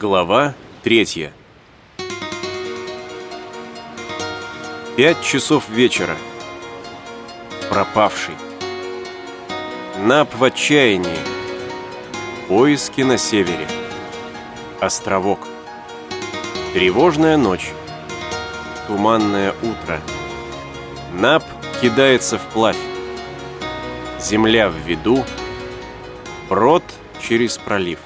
Глава третья. Пять часов вечера. Пропавший. Нап в отчаянии. Поиски на севере. Островок. Тревожная ночь. Туманное утро. Нап кидается вплавь. Земля в виду. Брод через пролив.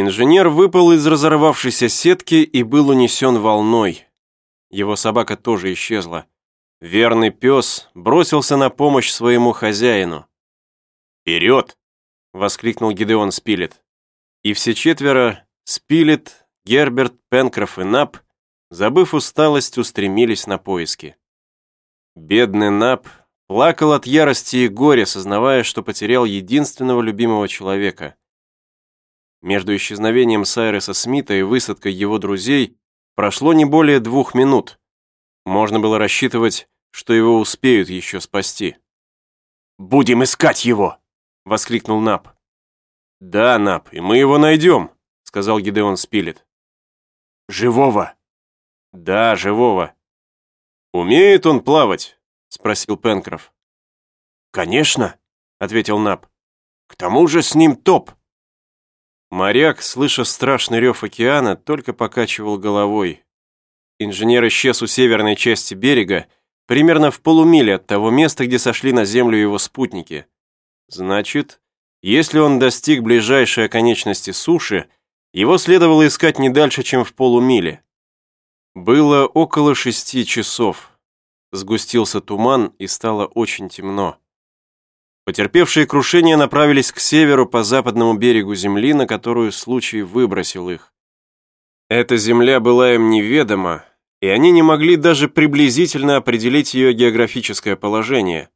Инженер выпал из разорвавшейся сетки и был унесен волной. Его собака тоже исчезла. Верный пес бросился на помощь своему хозяину. «Вперед!» — воскликнул Гидеон Спилет. И все четверо, Спилет, Герберт, Пенкроф и Нап, забыв усталость, устремились на поиски. Бедный Нап плакал от ярости и горя, сознавая, что потерял единственного любимого человека — между исчезновением Сайреса Смита и высадкой его друзей прошло не более двух минут. Можно было рассчитывать, что его успеют еще спасти. «Будем искать его!» — воскликнул Нап. «Да, Нап, и мы его найдем», — сказал Гидеон Спилет. «Живого?» «Да, живого». «Умеет он плавать?» — спросил Пенкроф. «Конечно», — ответил Нап. «К тому же с ним топ». Моряк, слыша страшный рев океана, только покачивал головой. Инженер исчез у северной части берега, примерно в полумиле от того места, где сошли на землю его спутники. Значит, если он достиг ближайшей оконечности суши, его следовало искать не дальше, чем в полумиле. Было около шести часов. Сгустился туман и стало очень темно. Потерпевшие крушение направились к северу по западному берегу земли, на которую случай выбросил их. Эта земля была им неведома, и они не могли даже приблизительно определить ее географическое положение.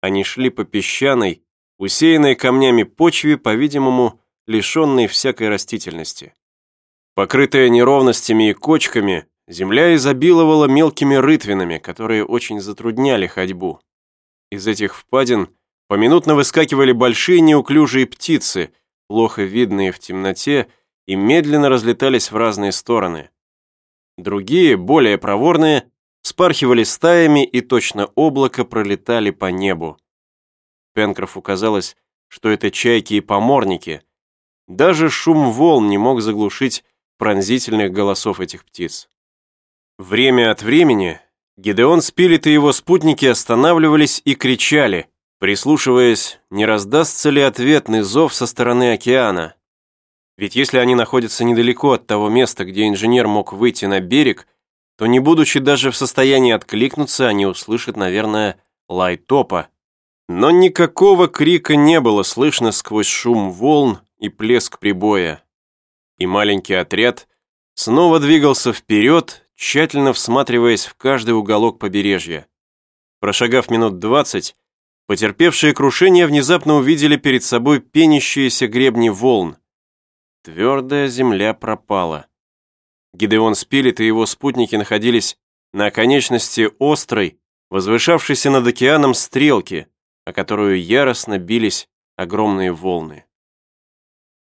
Они шли по песчаной, усеянной камнями почве, по-видимому, лишенной всякой растительности. Покрытая неровностями и кочками, земля изобиловала мелкими рытвинами, которые очень затрудняли ходьбу. Из этих впадин – Поминутно выскакивали большие неуклюжие птицы, плохо видные в темноте, и медленно разлетались в разные стороны. Другие, более проворные, спархивали стаями и точно облако пролетали по небу. Пенкрофу казалось, что это чайки и поморники. Даже шум волн не мог заглушить пронзительных голосов этих птиц. Время от времени Гидеон Спилет и его спутники останавливались и кричали, прислушиваясь, не раздастся ли ответный зов со стороны океана. Ведь если они находятся недалеко от того места, где инженер мог выйти на берег, то не будучи даже в состоянии откликнуться, они услышат, наверное, лай топа. Но никакого крика не было слышно сквозь шум волн и плеск прибоя. И маленький отряд снова двигался вперед, тщательно всматриваясь в каждый уголок побережья. Прошагав минут двадцать, Потерпевшие крушение внезапно увидели перед собой пенящиеся гребни волн. Твердая земля пропала. Гидеон Спилет и его спутники находились на оконечности острой, возвышавшейся над океаном стрелки, о которую яростно бились огромные волны.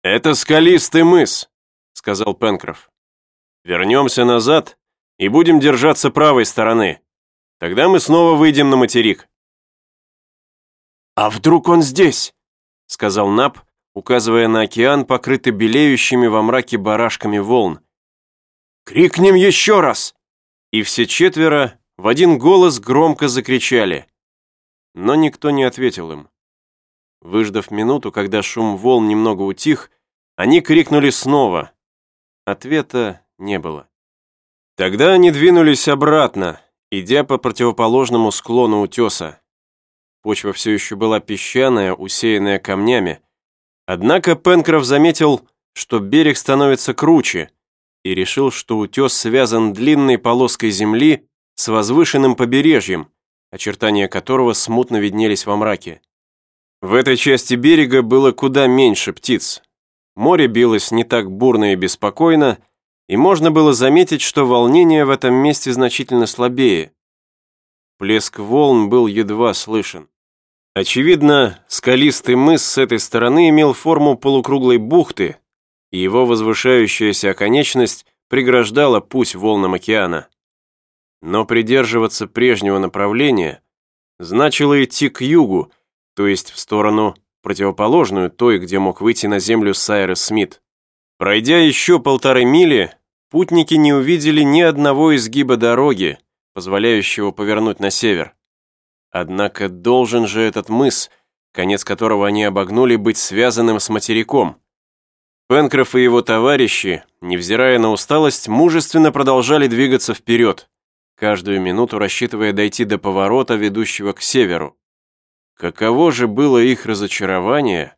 «Это скалистый мыс», — сказал Пенкроф. «Вернемся назад и будем держаться правой стороны. Тогда мы снова выйдем на материк». «А вдруг он здесь?» — сказал Нап, указывая на океан, покрытый белеющими во мраке барашками волн. «Крикнем еще раз!» И все четверо в один голос громко закричали. Но никто не ответил им. Выждав минуту, когда шум волн немного утих, они крикнули снова. Ответа не было. Тогда они двинулись обратно, идя по противоположному склону утеса. Почва все еще была песчаная, усеянная камнями. Однако Пенкроф заметил, что берег становится круче, и решил, что утес связан длинной полоской земли с возвышенным побережьем, очертания которого смутно виднелись во мраке. В этой части берега было куда меньше птиц. Море билось не так бурно и беспокойно, и можно было заметить, что волнение в этом месте значительно слабее. плеск волн был едва слышен. Очевидно, скалистый мыс с этой стороны имел форму полукруглой бухты, и его возвышающаяся оконечность преграждала путь волнам океана. Но придерживаться прежнего направления значило идти к югу, то есть в сторону противоположную той, где мог выйти на землю Сайрес Смит. Пройдя еще полторы мили, путники не увидели ни одного изгиба дороги, позволяющего повернуть на север. Однако должен же этот мыс, конец которого они обогнули, быть связанным с материком. Пенкроф и его товарищи, невзирая на усталость, мужественно продолжали двигаться вперед, каждую минуту рассчитывая дойти до поворота, ведущего к северу. Каково же было их разочарование,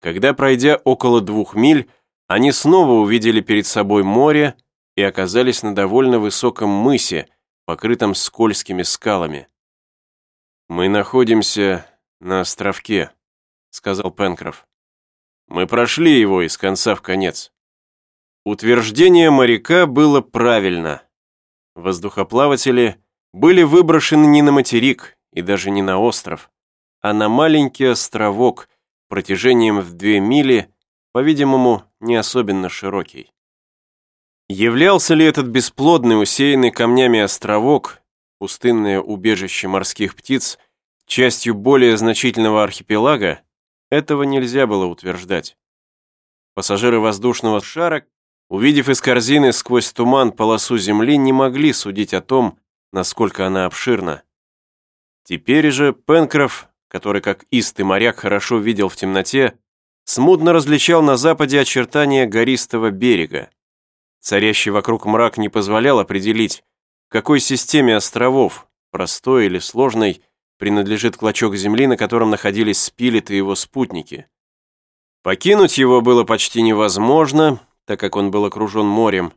когда, пройдя около двух миль, они снова увидели перед собой море и оказались на довольно высоком мысе, покрытом скользкими скалами. «Мы находимся на островке», — сказал Пенкроф. «Мы прошли его из конца в конец». Утверждение моряка было правильно. Воздухоплаватели были выброшены не на материк и даже не на остров, а на маленький островок протяжением в две мили, по-видимому, не особенно широкий. Являлся ли этот бесплодный, усеянный камнями островок пустынное убежище морских птиц, частью более значительного архипелага, этого нельзя было утверждать. Пассажиры воздушного шара, увидев из корзины сквозь туман полосу земли, не могли судить о том, насколько она обширна. Теперь же Пенкроф, который как истый моряк хорошо видел в темноте, смутно различал на западе очертания гористого берега. Царящий вокруг мрак не позволял определить, какой системе островов, простой или сложной, принадлежит клочок земли, на котором находились Спилет и его спутники. Покинуть его было почти невозможно, так как он был окружен морем.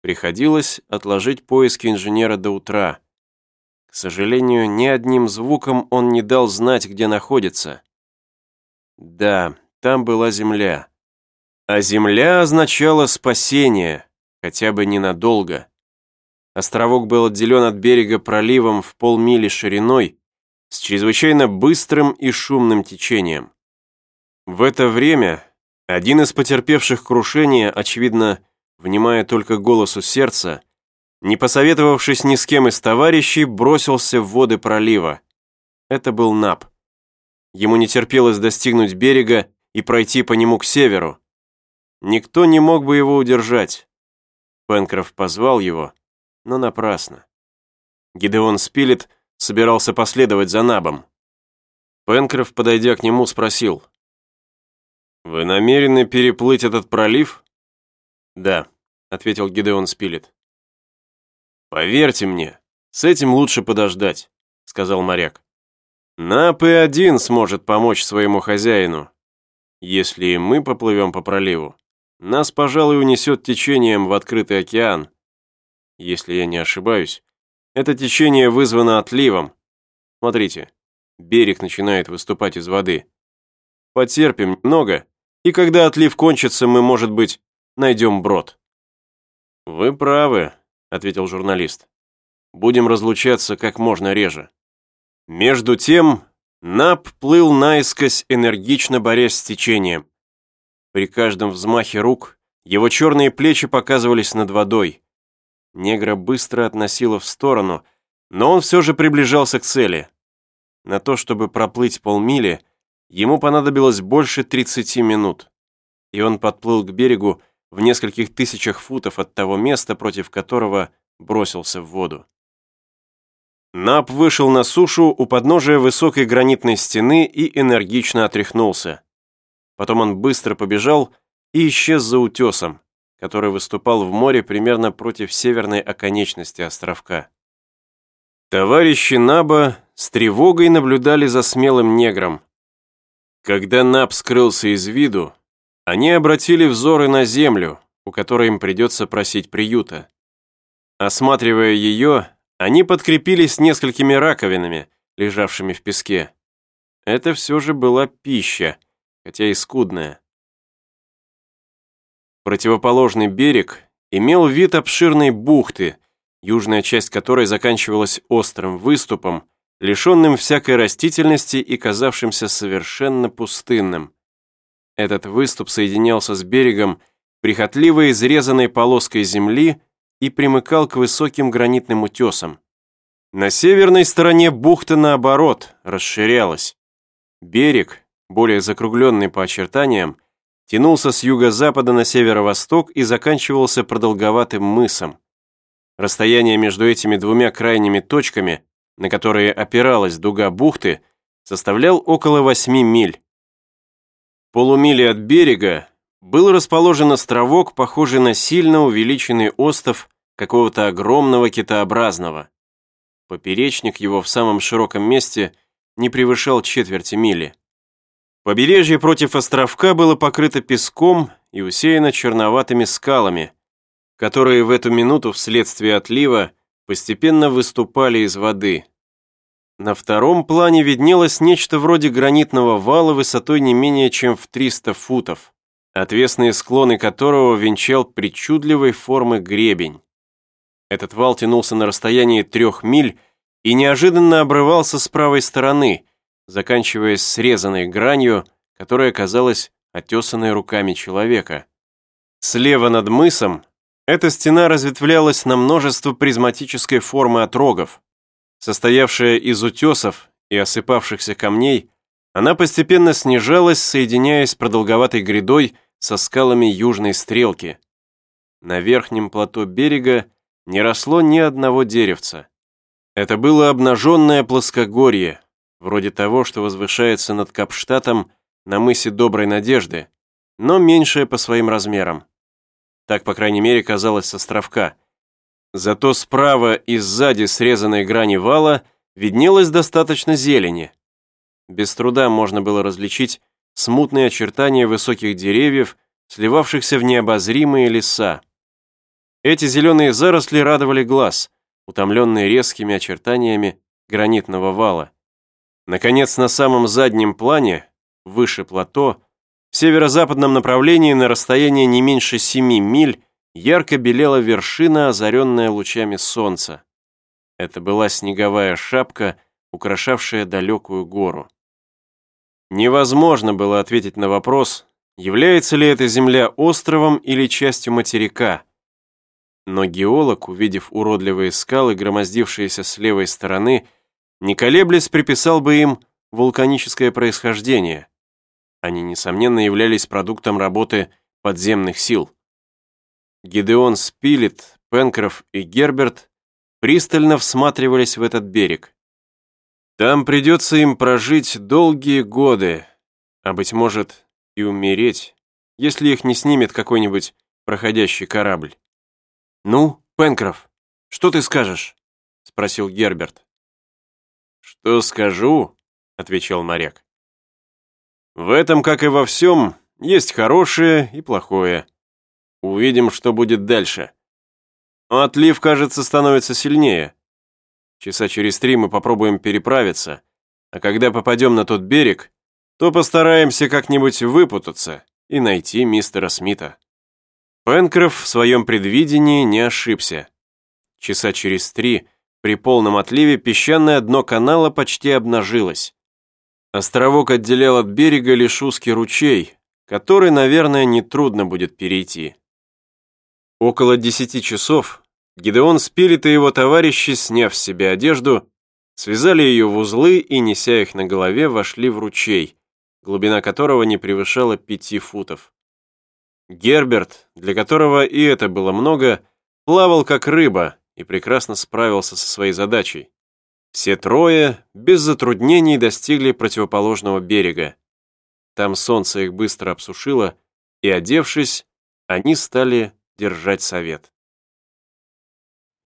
Приходилось отложить поиски инженера до утра. К сожалению, ни одним звуком он не дал знать, где находится. Да, там была земля. А земля означала спасение, хотя бы ненадолго. Островок был отделен от берега проливом в полмили шириной с чрезвычайно быстрым и шумным течением. В это время один из потерпевших крушение, очевидно, внимая только голосу сердца, не посоветовавшись ни с кем из товарищей, бросился в воды пролива. Это был Нап. Ему не терпелось достигнуть берега и пройти по нему к северу. Никто не мог бы его удержать. Пенкроф позвал его, но напрасно. Гидеон Спилет собирался последовать за Набом. Пенкроф, подойдя к нему, спросил. «Вы намерены переплыть этот пролив?» «Да», — ответил Гидеон Спилет. «Поверьте мне, с этим лучше подождать», — сказал моряк. «Нап и один сможет помочь своему хозяину. Если и мы поплывем по проливу, нас, пожалуй, унесет течением в открытый океан, если я не ошибаюсь. Это течение вызвано отливом. Смотрите, берег начинает выступать из воды. Потерпим немного, и когда отлив кончится, мы, может быть, найдем брод». «Вы правы», — ответил журналист. «Будем разлучаться как можно реже». Между тем, Нап плыл наискось, энергично борясь с течением. При каждом взмахе рук его черные плечи показывались над водой. Негра быстро относило в сторону, но он все же приближался к цели. На то, чтобы проплыть полмили, ему понадобилось больше 30 минут. И он подплыл к берегу в нескольких тысячах футов от того места, против которого бросился в воду. Нап вышел на сушу у подножия высокой гранитной стены и энергично отряхнулся. Потом он быстро побежал и исчез за утесом который выступал в море примерно против северной оконечности островка. Товарищи Наба с тревогой наблюдали за смелым негром. Когда Наб скрылся из виду, они обратили взоры на землю, у которой им придется просить приюта. Осматривая ее, они подкрепились несколькими раковинами, лежавшими в песке. Это все же была пища, хотя и скудная. Противоположный берег имел вид обширной бухты, южная часть которой заканчивалась острым выступом, лишенным всякой растительности и казавшимся совершенно пустынным. Этот выступ соединялся с берегом прихотливо изрезанной полоской земли и примыкал к высоким гранитным утесам. На северной стороне бухта, наоборот, расширялась. Берег, более закругленный по очертаниям, тянулся с юго-запада на северо-восток и заканчивался продолговатым мысом. Расстояние между этими двумя крайними точками, на которые опиралась дуга бухты, составлял около 8 миль. В полумиле от берега был расположен островок, похожий на сильно увеличенный остов какого-то огромного китообразного. Поперечник его в самом широком месте не превышал четверти мили. Побережье против островка было покрыто песком и усеяно черноватыми скалами, которые в эту минуту вследствие отлива постепенно выступали из воды. На втором плане виднелось нечто вроде гранитного вала высотой не менее чем в 300 футов, отвесные склоны которого венчал причудливой формы гребень. Этот вал тянулся на расстоянии трех миль и неожиданно обрывался с правой стороны, заканчиваясь срезанной гранью, которая казалась отесанной руками человека. Слева над мысом эта стена разветвлялась на множество призматической формы отрогов. Состоявшая из утесов и осыпавшихся камней, она постепенно снижалась, соединяясь продолговатой грядой со скалами южной стрелки. На верхнем плато берега не росло ни одного деревца. Это было обнаженное плоскогорье, вроде того, что возвышается над Капштатом на мысе Доброй Надежды, но меньшее по своим размерам. Так, по крайней мере, казалось с островка. Зато справа и сзади срезанной грани вала виднелось достаточно зелени. Без труда можно было различить смутные очертания высоких деревьев, сливавшихся в необозримые леса. Эти зеленые заросли радовали глаз, утомленные резкими очертаниями гранитного вала. Наконец, на самом заднем плане, выше плато, в северо-западном направлении на расстоянии не меньше семи миль ярко белела вершина, озаренная лучами солнца. Это была снеговая шапка, украшавшая далекую гору. Невозможно было ответить на вопрос, является ли эта земля островом или частью материка. Но геолог, увидев уродливые скалы, громоздившиеся с левой стороны, не колеблясь, приписал бы им вулканическое происхождение. Они, несомненно, являлись продуктом работы подземных сил. Гидеон Спилет, Пенкроф и Герберт пристально всматривались в этот берег. Там придется им прожить долгие годы, а, быть может, и умереть, если их не снимет какой-нибудь проходящий корабль. «Ну, Пенкроф, что ты скажешь?» — спросил Герберт. «Что скажу?» — отвечал моряк. «В этом, как и во всем, есть хорошее и плохое. Увидим, что будет дальше. Отлив, кажется, становится сильнее. Часа через три мы попробуем переправиться, а когда попадем на тот берег, то постараемся как-нибудь выпутаться и найти мистера Смита». Пенкроф в своем предвидении не ошибся. Часа через три при полном отливе песчаное дно канала почти обнажилось. Островок отделял от берега лишь узкий ручей, который, наверное, нетрудно будет перейти. Около десяти часов Гидеон Спилет и его товарищи, сняв с себя одежду, связали ее в узлы и, неся их на голове, вошли в ручей, глубина которого не превышала пяти футов. Герберт, для которого и это было много, плавал как рыба и прекрасно справился со своей задачей. Все трое без затруднений достигли противоположного берега. Там солнце их быстро обсушило, и, одевшись, они стали держать совет.